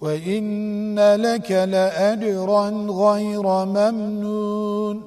وإن لك لأجرا غير ممنون